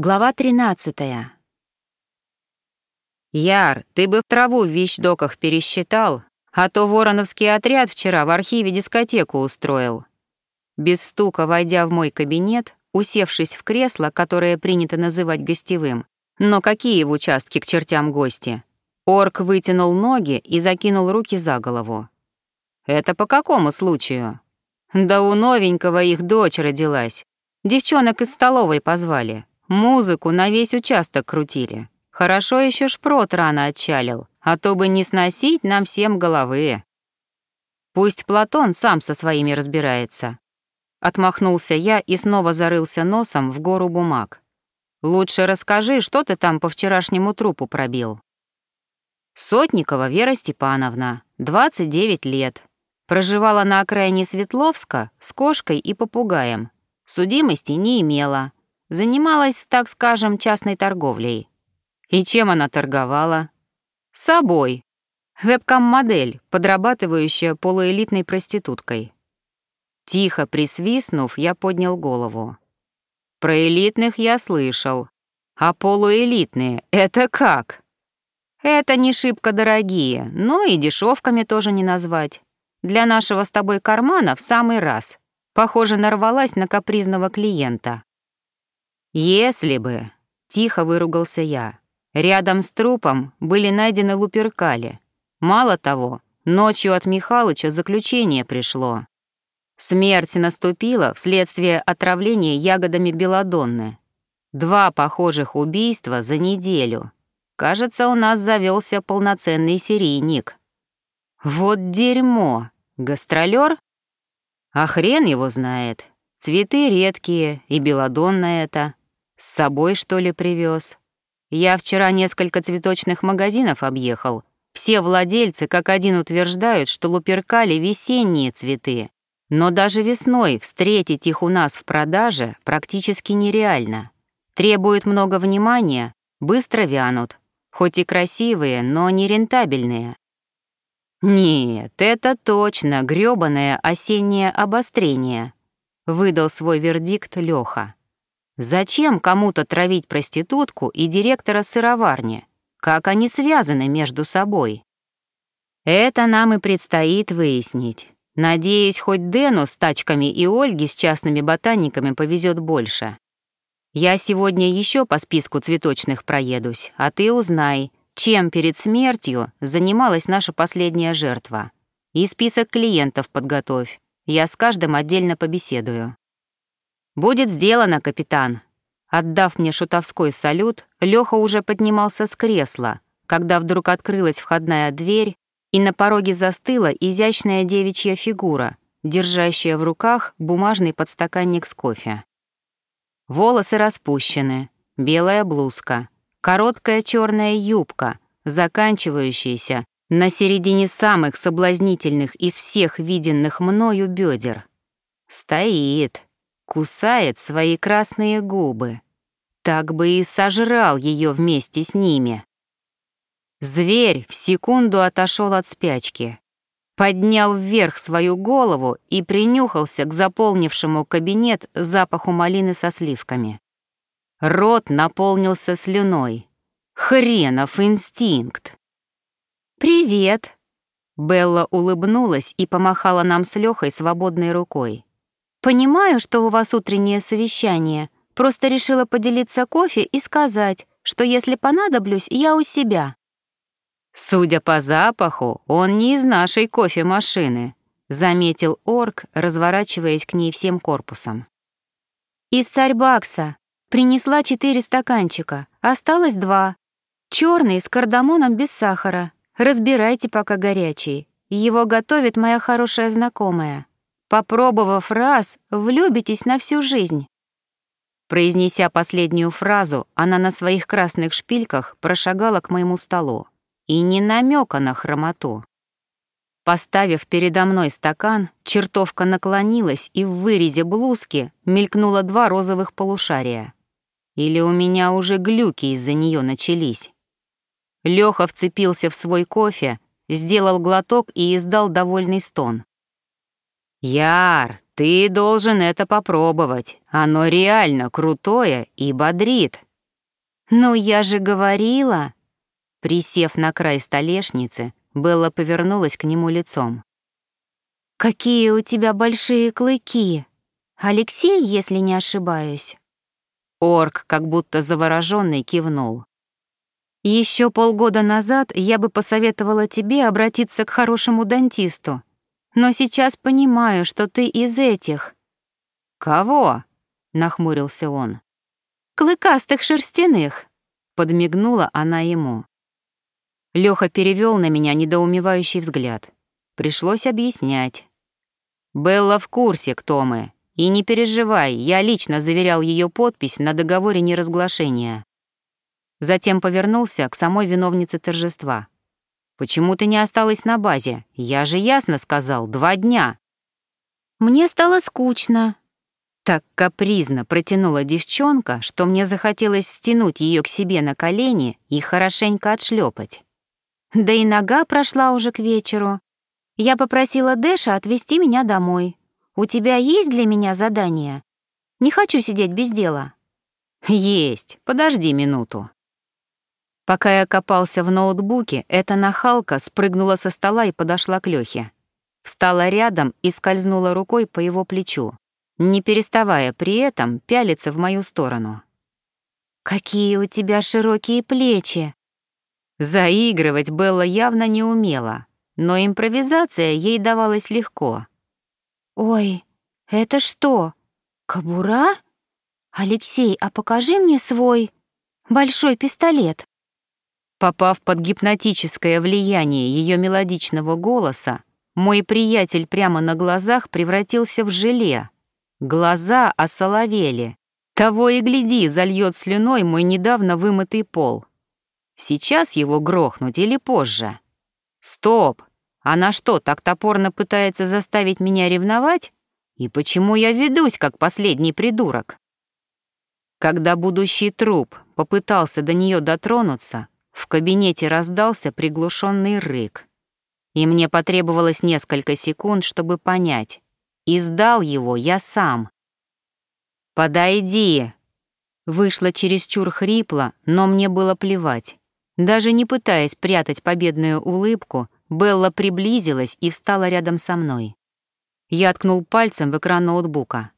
Глава 13. Яр, ты бы в траву в вещдоках пересчитал, а то вороновский отряд вчера в архиве дискотеку устроил. Без стука войдя в мой кабинет, усевшись в кресло, которое принято называть гостевым, но какие в участке к чертям гости, орк вытянул ноги и закинул руки за голову. «Это по какому случаю?» «Да у новенького их дочь родилась. Девчонок из столовой позвали. Музыку на весь участок крутили. Хорошо еще шпрот рано отчалил, а то бы не сносить нам всем головы. Пусть Платон сам со своими разбирается. Отмахнулся я и снова зарылся носом в гору бумаг. Лучше расскажи, что ты там по вчерашнему трупу пробил. Сотникова Вера Степановна, 29 лет. Проживала на окраине Светловска с кошкой и попугаем. Судимости не имела. Занималась, так скажем, частной торговлей. И чем она торговала? Собой. Вебкам-модель, подрабатывающая полуэлитной проституткой. Тихо присвистнув, я поднял голову. Про элитных я слышал. А полуэлитные — это как? Это не шибко дорогие, но и дешевками тоже не назвать. Для нашего с тобой кармана в самый раз. Похоже, нарвалась на капризного клиента. «Если бы...» — тихо выругался я. Рядом с трупом были найдены луперкали. Мало того, ночью от Михалыча заключение пришло. Смерть наступила вследствие отравления ягодами белодонны. Два похожих убийства за неделю. Кажется, у нас завелся полноценный серийник. Вот дерьмо. Гастролер? А хрен его знает. Цветы редкие, и белодонна это. С собой, что ли, привез? Я вчера несколько цветочных магазинов объехал. Все владельцы как один утверждают, что луперкали весенние цветы. Но даже весной встретить их у нас в продаже практически нереально. Требуют много внимания, быстро вянут. Хоть и красивые, но не рентабельные. «Нет, это точно грёбаное осеннее обострение», — выдал свой вердикт Лёха. Зачем кому-то травить проститутку и директора сыроварни? Как они связаны между собой? Это нам и предстоит выяснить. Надеюсь, хоть Дэну с тачками и Ольге с частными ботаниками повезет больше. Я сегодня еще по списку цветочных проедусь, а ты узнай, чем перед смертью занималась наша последняя жертва. И список клиентов подготовь. Я с каждым отдельно побеседую. «Будет сделано, капитан». Отдав мне шутовской салют, Лёха уже поднимался с кресла, когда вдруг открылась входная дверь, и на пороге застыла изящная девичья фигура, держащая в руках бумажный подстаканник с кофе. Волосы распущены, белая блузка, короткая черная юбка, заканчивающаяся на середине самых соблазнительных из всех виденных мною бедер. Стоит, кусает свои красные губы. Так бы и сожрал ее вместе с ними. Зверь в секунду отошел от спячки, поднял вверх свою голову и принюхался к заполнившему кабинет запаху малины со сливками. Рот наполнился слюной. Хренов инстинкт! «Привет!» Белла улыбнулась и помахала нам с Лёхой свободной рукой. Понимаю, что у вас утреннее совещание. Просто решила поделиться кофе и сказать, что если понадоблюсь, я у себя. Судя по запаху, он не из нашей кофемашины, заметил орк, разворачиваясь к ней всем корпусом. Из царьбакса. Принесла четыре стаканчика, осталось два. Черный с кардамоном без сахара. Разбирайте, пока горячий. Его готовит моя хорошая знакомая. Попробовав раз, влюбитесь на всю жизнь. Произнеся последнюю фразу, она на своих красных шпильках прошагала к моему столу. И не намека на хромоту. Поставив передо мной стакан, чертовка наклонилась, и в вырезе блузки мелькнуло два розовых полушария. Или у меня уже глюки из-за нее начались. Лёха вцепился в свой кофе, сделал глоток и издал довольный стон. «Яр, ты должен это попробовать. Оно реально крутое и бодрит», «Ну, я же говорила!» Присев на край столешницы, Белла повернулась к нему лицом. «Какие у тебя большие клыки! Алексей, если не ошибаюсь?» Орк, как будто заворожённый, кивнул. Еще полгода назад я бы посоветовала тебе обратиться к хорошему дантисту, но сейчас понимаю, что ты из этих». «Кого?» — нахмурился он. «Клыкастых шерстяных», — подмигнула она ему. Лёха перевёл на меня недоумевающий взгляд. Пришлось объяснять. «Белла в курсе, кто мы. И не переживай, я лично заверял её подпись на договоре неразглашения». Затем повернулся к самой виновнице торжества. «Почему ты не осталась на базе? Я же ясно сказал, два дня». «Мне стало скучно». Так капризно протянула девчонка, что мне захотелось стянуть ее к себе на колени и хорошенько отшлепать. Да и нога прошла уже к вечеру. Я попросила Дэша отвезти меня домой. У тебя есть для меня задание? Не хочу сидеть без дела. Есть. Подожди минуту. Пока я копался в ноутбуке, эта нахалка спрыгнула со стола и подошла к Лёхе. Встала рядом и скользнула рукой по его плечу, не переставая при этом пялиться в мою сторону. «Какие у тебя широкие плечи!» Заигрывать Белла явно не умела, но импровизация ей давалась легко. «Ой, это что, кобура? Алексей, а покажи мне свой большой пистолет». Попав под гипнотическое влияние ее мелодичного голоса, мой приятель прямо на глазах превратился в желе. Глаза осоловели. Того и гляди, зальет слюной мой недавно вымытый пол. Сейчас его грохнуть или позже? Стоп! Она что, так топорно пытается заставить меня ревновать? И почему я ведусь, как последний придурок? Когда будущий труп попытался до нее дотронуться, в кабинете раздался приглушенный рык. И мне потребовалось несколько секунд, чтобы понять. Издал его я сам. «Подойди!» Вышло чересчур хрипло, но мне было плевать. Даже не пытаясь прятать победную улыбку, Белла приблизилась и встала рядом со мной. Я ткнул пальцем в экран ноутбука.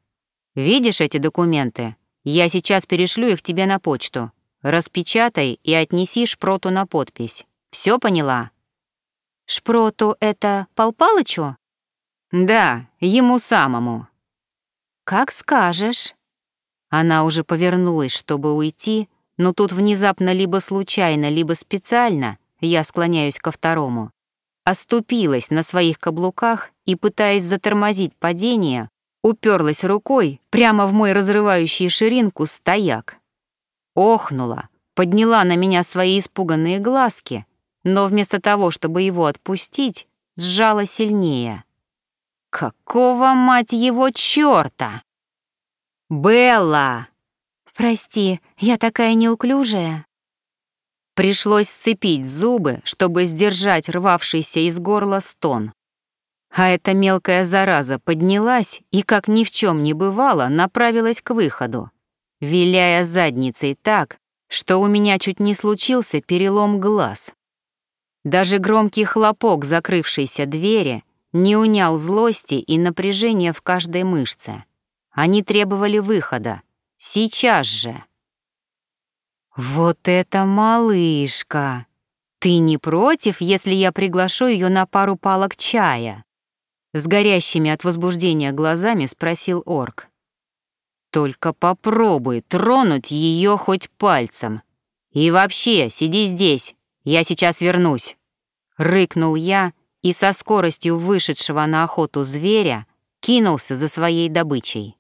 «Видишь эти документы? Я сейчас перешлю их тебе на почту. Распечатай и отнеси Шпроту на подпись. Все поняла?» «Шпроту — это Пал Палычу?» «Да, ему самому». «Как скажешь». Она уже повернулась, чтобы уйти, но тут внезапно либо случайно, либо специально, я склоняюсь ко второму, оступилась на своих каблуках и, пытаясь затормозить падение, уперлась рукой прямо в мой разрывающий ширинку стояк охнула, подняла на меня свои испуганные глазки, но вместо того, чтобы его отпустить, сжала сильнее. «Какого, мать его, чёрта?» «Белла!» «Прости, я такая неуклюжая». Пришлось сцепить зубы, чтобы сдержать рвавшийся из горла стон. А эта мелкая зараза поднялась и, как ни в чем не бывало, направилась к выходу виляя задницей так, что у меня чуть не случился перелом глаз. Даже громкий хлопок закрывшейся двери не унял злости и напряжения в каждой мышце. Они требовали выхода. Сейчас же. «Вот это малышка! Ты не против, если я приглашу ее на пару палок чая?» С горящими от возбуждения глазами спросил орк. Только попробуй тронуть ее хоть пальцем. И вообще, сиди здесь, я сейчас вернусь. Рыкнул я и со скоростью вышедшего на охоту зверя кинулся за своей добычей.